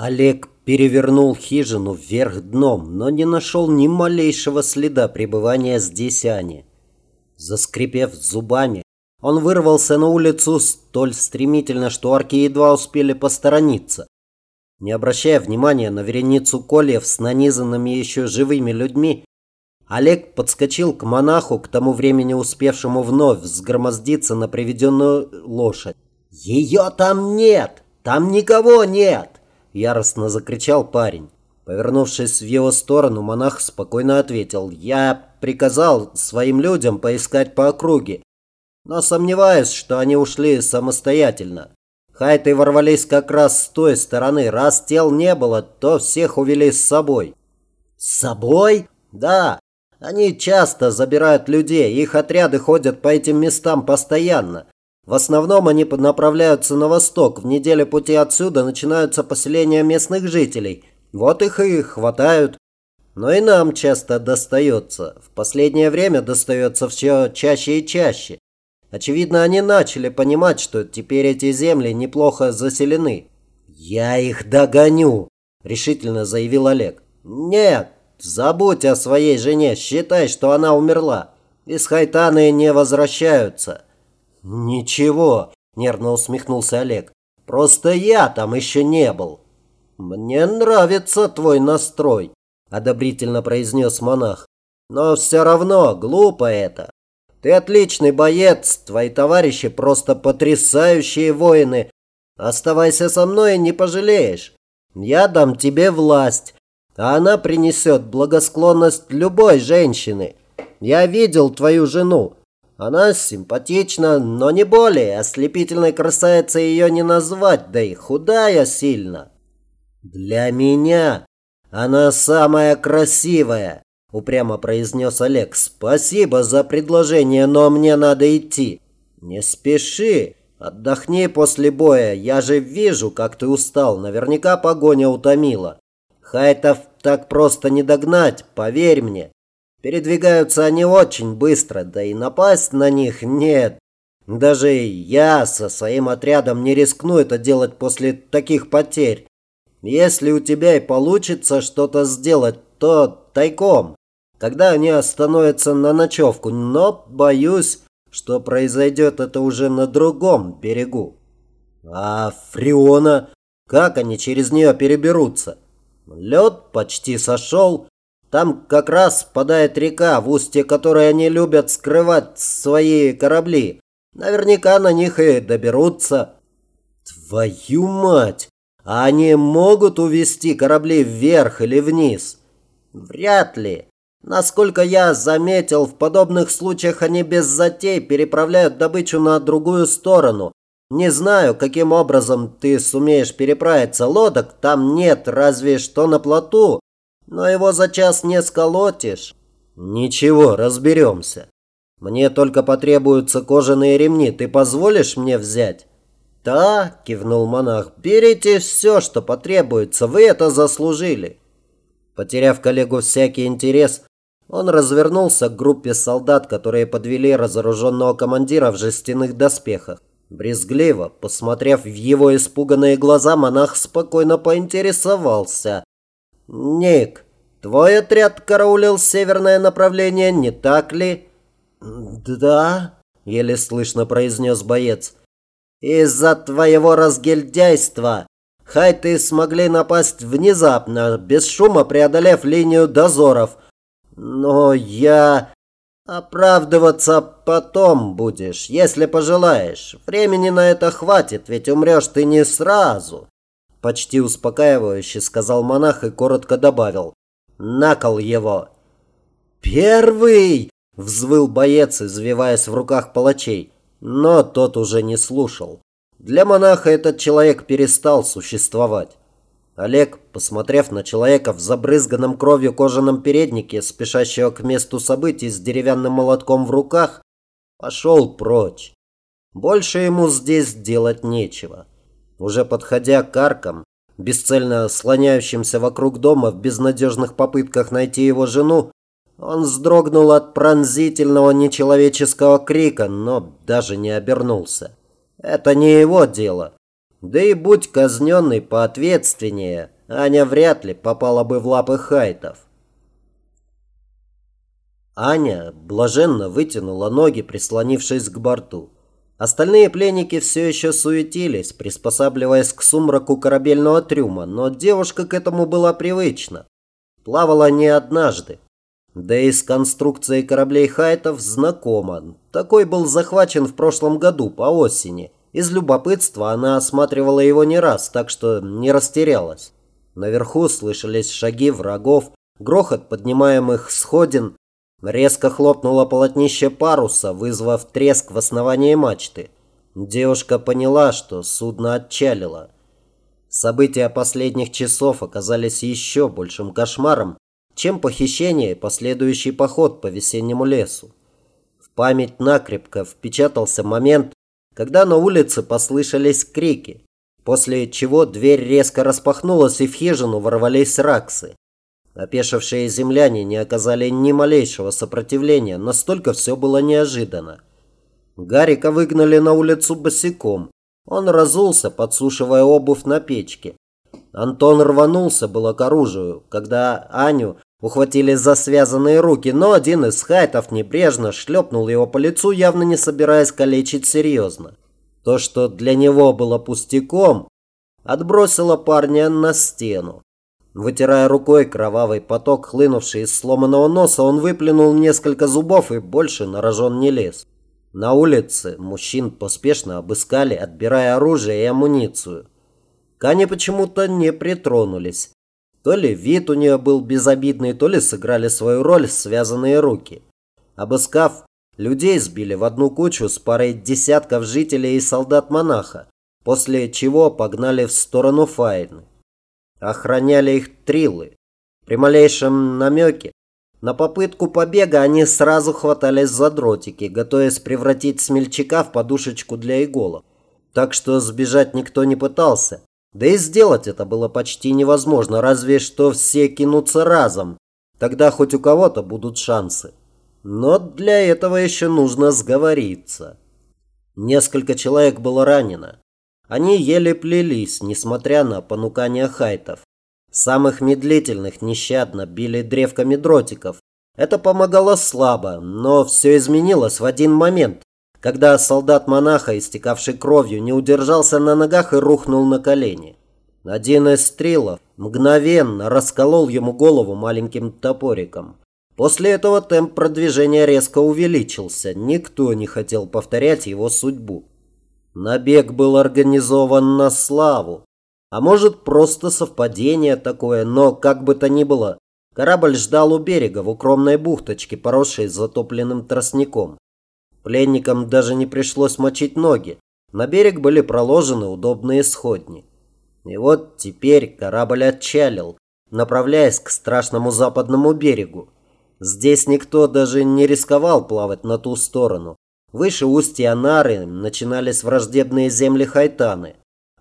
Олег перевернул хижину вверх дном, но не нашел ни малейшего следа пребывания здесь Ани. Заскрипев зубами, он вырвался на улицу столь стремительно, что арки едва успели посторониться. Не обращая внимания на вереницу кольев с нанизанными еще живыми людьми, Олег подскочил к монаху, к тому времени успевшему вновь сгромоздиться на приведенную лошадь. «Ее там нет! Там никого нет!» Яростно закричал парень. Повернувшись в его сторону, монах спокойно ответил. «Я приказал своим людям поискать по округе, но сомневаюсь, что они ушли самостоятельно. Хайты ворвались как раз с той стороны. Раз тел не было, то всех увели с собой». «С собой?» «Да. Они часто забирают людей. Их отряды ходят по этим местам постоянно. В основном они направляются на восток. В неделе пути отсюда начинаются поселения местных жителей. Вот их и хватают. Но и нам часто достается. В последнее время достается все чаще и чаще. Очевидно, они начали понимать, что теперь эти земли неплохо заселены. «Я их догоню», – решительно заявил Олег. «Нет, забудь о своей жене, считай, что она умерла. Из Хайтаны не возвращаются». «Ничего», – нервно усмехнулся Олег. «Просто я там еще не был». «Мне нравится твой настрой», – одобрительно произнес монах. «Но все равно глупо это. Ты отличный боец, твои товарищи просто потрясающие воины. Оставайся со мной и не пожалеешь. Я дам тебе власть, а она принесет благосклонность любой женщины. Я видел твою жену. Она симпатична, но не более. Ослепительной красавицей ее не назвать, да и худая сильно. Для меня она самая красивая, упрямо произнес Олег. Спасибо за предложение, но мне надо идти. Не спеши, отдохни после боя. Я же вижу, как ты устал. Наверняка погоня утомила. Хайтов так просто не догнать, поверь мне. Передвигаются они очень быстро, да и напасть на них нет. Даже я со своим отрядом не рискну это делать после таких потерь. Если у тебя и получится что-то сделать, то тайком, когда они остановятся на ночевку. Но боюсь, что произойдет это уже на другом берегу. А Фриона, как они через нее переберутся? Лед почти сошел, там как раз впадает река, в устье которой они любят скрывать свои корабли. Наверняка на них и доберутся. Твою мать! А они могут увести корабли вверх или вниз? Вряд ли. Насколько я заметил, в подобных случаях они без затей переправляют добычу на другую сторону. Не знаю, каким образом ты сумеешь переправиться. Лодок там нет, разве что на плоту но его за час не сколотишь. Ничего, разберемся. Мне только потребуются кожаные ремни. Ты позволишь мне взять? Да, кивнул монах. Берите все, что потребуется. Вы это заслужили. Потеряв коллегу всякий интерес, он развернулся к группе солдат, которые подвели разоруженного командира в жестяных доспехах. Брезгливо, посмотрев в его испуганные глаза, монах спокойно поинтересовался. «Ник, твой отряд караулил северное направление, не так ли?» «Да», — еле слышно произнес боец. «Из-за твоего разгильдяйства хайты смогли напасть внезапно, без шума преодолев линию дозоров. Но я... Оправдываться потом будешь, если пожелаешь. Времени на это хватит, ведь умрешь ты не сразу. Почти успокаивающе сказал монах и коротко добавил. «Накол его!» «Первый!» – взвыл боец, извиваясь в руках палачей. Но тот уже не слушал. Для монаха этот человек перестал существовать. Олег, посмотрев на человека в забрызганном кровью кожаном переднике, спешащего к месту событий с деревянным молотком в руках, пошел прочь. Больше ему здесь делать нечего. Уже подходя к аркам, бесцельно слоняющимся вокруг дома в безнадежных попытках найти его жену, он вздрогнул от пронзительного нечеловеческого крика, но даже не обернулся. Это не его дело. Да и будь казненный поответственнее, Аня вряд ли попала бы в лапы хайтов. Аня блаженно вытянула ноги, прислонившись к борту. Остальные пленники все еще суетились, приспосабливаясь к сумраку корабельного трюма, но девушка к этому была привычна. Плавала не однажды. Да и с конструкцией кораблей хайтов знакома. Такой был захвачен в прошлом году по осени. Из любопытства она осматривала его не раз, так что не растерялась. Наверху слышались шаги врагов, грохот поднимаемых сходин. Резко хлопнуло полотнище паруса, вызвав треск в основании мачты. Девушка поняла, что судно отчалило. События последних часов оказались еще большим кошмаром, чем похищение и последующий поход по весеннему лесу. В память накрепко впечатался момент, когда на улице послышались крики, после чего дверь резко распахнулась и в хижину ворвались раксы. Опешившие земляне не оказали ни малейшего сопротивления, настолько все было неожиданно. Гарика выгнали на улицу босиком. Он разулся, подсушивая обувь на печке. Антон рванулся было к оружию, когда Аню Ухватили за связанные руки, но один из хайтов небрежно шлепнул его по лицу, явно не собираясь калечить серьезно. То, что для него было пустяком, отбросило парня на стену. Вытирая рукой кровавый поток, хлынувший из сломанного носа, он выплюнул несколько зубов и больше на рожон не лез. На улице мужчин поспешно обыскали, отбирая оружие и амуницию. К Ане почему-то не притронулись. То ли вид у нее был безобидный, то ли сыграли свою роль связанные руки. Обыскав, людей сбили в одну кучу с парой десятков жителей и солдат-монаха, после чего погнали в сторону Файны. Охраняли их трилы. При малейшем намеке на попытку побега они сразу хватались за дротики, готовясь превратить смельчака в подушечку для иголок. Так что сбежать никто не пытался. Да и сделать это было почти невозможно, разве что все кинутся разом. Тогда хоть у кого-то будут шансы. Но для этого еще нужно сговориться. Несколько человек было ранено. Они еле плелись, несмотря на понукания хайтов. Самых медлительных нещадно били древками дротиков. Это помогало слабо, но все изменилось в один момент, когда солдат монаха, истекавший кровью, не удержался на ногах и рухнул на колени. Один из стрелов мгновенно расколол ему голову маленьким топориком. После этого темп продвижения резко увеличился. Никто не хотел повторять его судьбу. Набег был организован на славу. А может, просто совпадение такое, но как бы то ни было, корабль ждал у берега в укромной бухточке, поросшей затопленным тростником. Пленникам даже не пришлось мочить ноги. На берег были проложены удобные сходни. И вот теперь корабль отчалил, направляясь к страшному западному берегу. Здесь никто даже не рисковал плавать на ту сторону. Выше устья Нары начинались враждебные земли Хайтаны.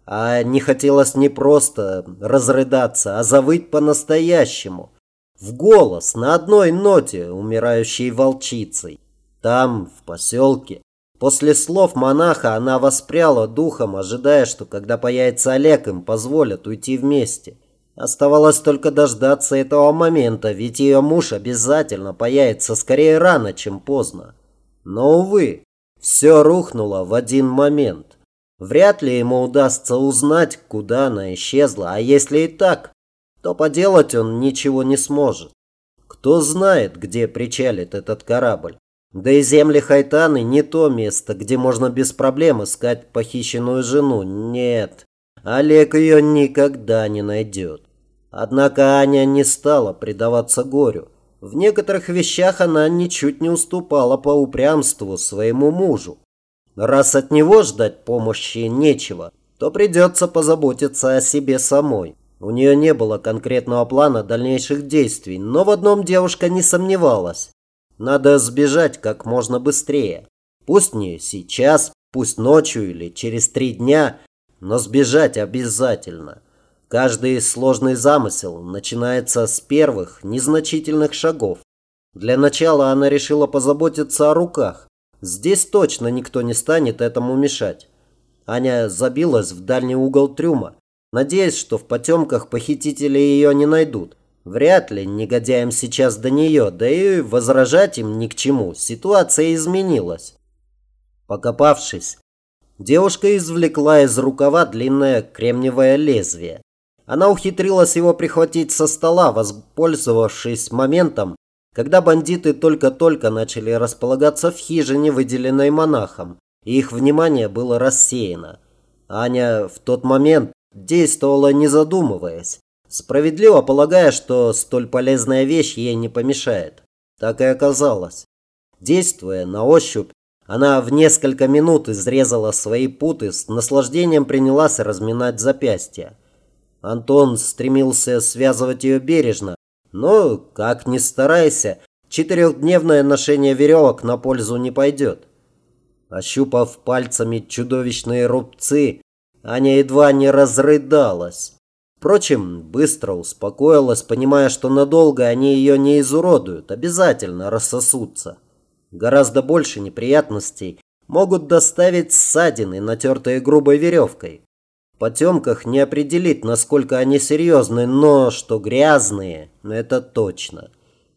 А не хотелось не просто разрыдаться, а завыть по-настоящему. В голос, на одной ноте, умирающей волчицей. Там, в поселке, после слов монаха она воспряла духом, ожидая, что когда появится Олег, им позволят уйти вместе. Оставалось только дождаться этого момента, ведь ее муж обязательно появится скорее рано, чем поздно. Но, увы, все рухнуло в один момент. Вряд ли ему удастся узнать, куда она исчезла, а если и так, то поделать он ничего не сможет. Кто знает, где причалит этот корабль. Да и земли Хайтаны не то место, где можно без проблем искать похищенную жену. Нет, Олег ее никогда не найдет. Однако Аня не стала предаваться горю. В некоторых вещах она ничуть не уступала по упрямству своему мужу. Раз от него ждать помощи нечего, то придется позаботиться о себе самой. У нее не было конкретного плана дальнейших действий, но в одном девушка не сомневалась. Надо сбежать как можно быстрее. Пусть не сейчас, пусть ночью или через три дня, но сбежать обязательно. Каждый сложный замысел начинается с первых незначительных шагов. Для начала она решила позаботиться о руках. Здесь точно никто не станет этому мешать. Аня забилась в дальний угол трюма, надеясь, что в потемках похитители ее не найдут. Вряд ли негодяям сейчас до нее, да и возражать им ни к чему. Ситуация изменилась. Покопавшись, девушка извлекла из рукава длинное кремниевое лезвие. Она ухитрилась его прихватить со стола, воспользовавшись моментом, когда бандиты только-только начали располагаться в хижине, выделенной монахом, и их внимание было рассеяно. Аня в тот момент действовала не задумываясь справедливо полагая, что столь полезная вещь ей не помешает. Так и оказалось. Действуя на ощупь, она в несколько минут изрезала свои путы, с наслаждением принялась разминать запястья. Антон стремился связывать ее бережно, но, как ни старайся, четырехдневное ношение веревок на пользу не пойдет. Ощупав пальцами чудовищные рубцы, Аня едва не разрыдалась. Впрочем, быстро успокоилась, понимая, что надолго они ее не изуродуют, обязательно рассосутся. Гораздо больше неприятностей могут доставить ссадины, натертые грубой веревкой. В потемках не определить, насколько они серьезны, но что грязные, это точно.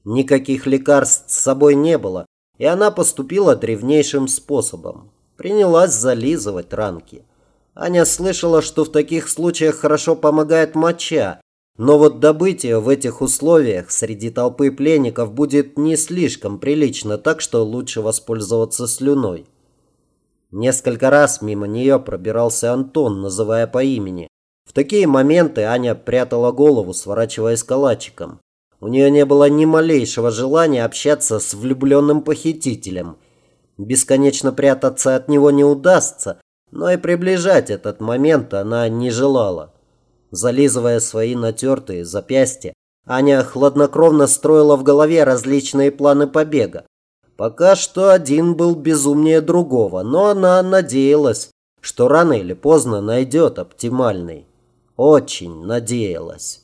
Никаких лекарств с собой не было, и она поступила древнейшим способом. Принялась зализывать ранки. Аня слышала, что в таких случаях хорошо помогает моча, но вот добыть ее в этих условиях среди толпы пленников будет не слишком прилично, так что лучше воспользоваться слюной. Несколько раз мимо нее пробирался Антон, называя по имени. В такие моменты Аня прятала голову, сворачиваясь калачиком. У нее не было ни малейшего желания общаться с влюбленным похитителем. Бесконечно прятаться от него не удастся, но и приближать этот момент она не желала. Зализывая свои натертые запястья, Аня хладнокровно строила в голове различные планы побега. Пока что один был безумнее другого, но она надеялась, что рано или поздно найдет оптимальный. Очень надеялась.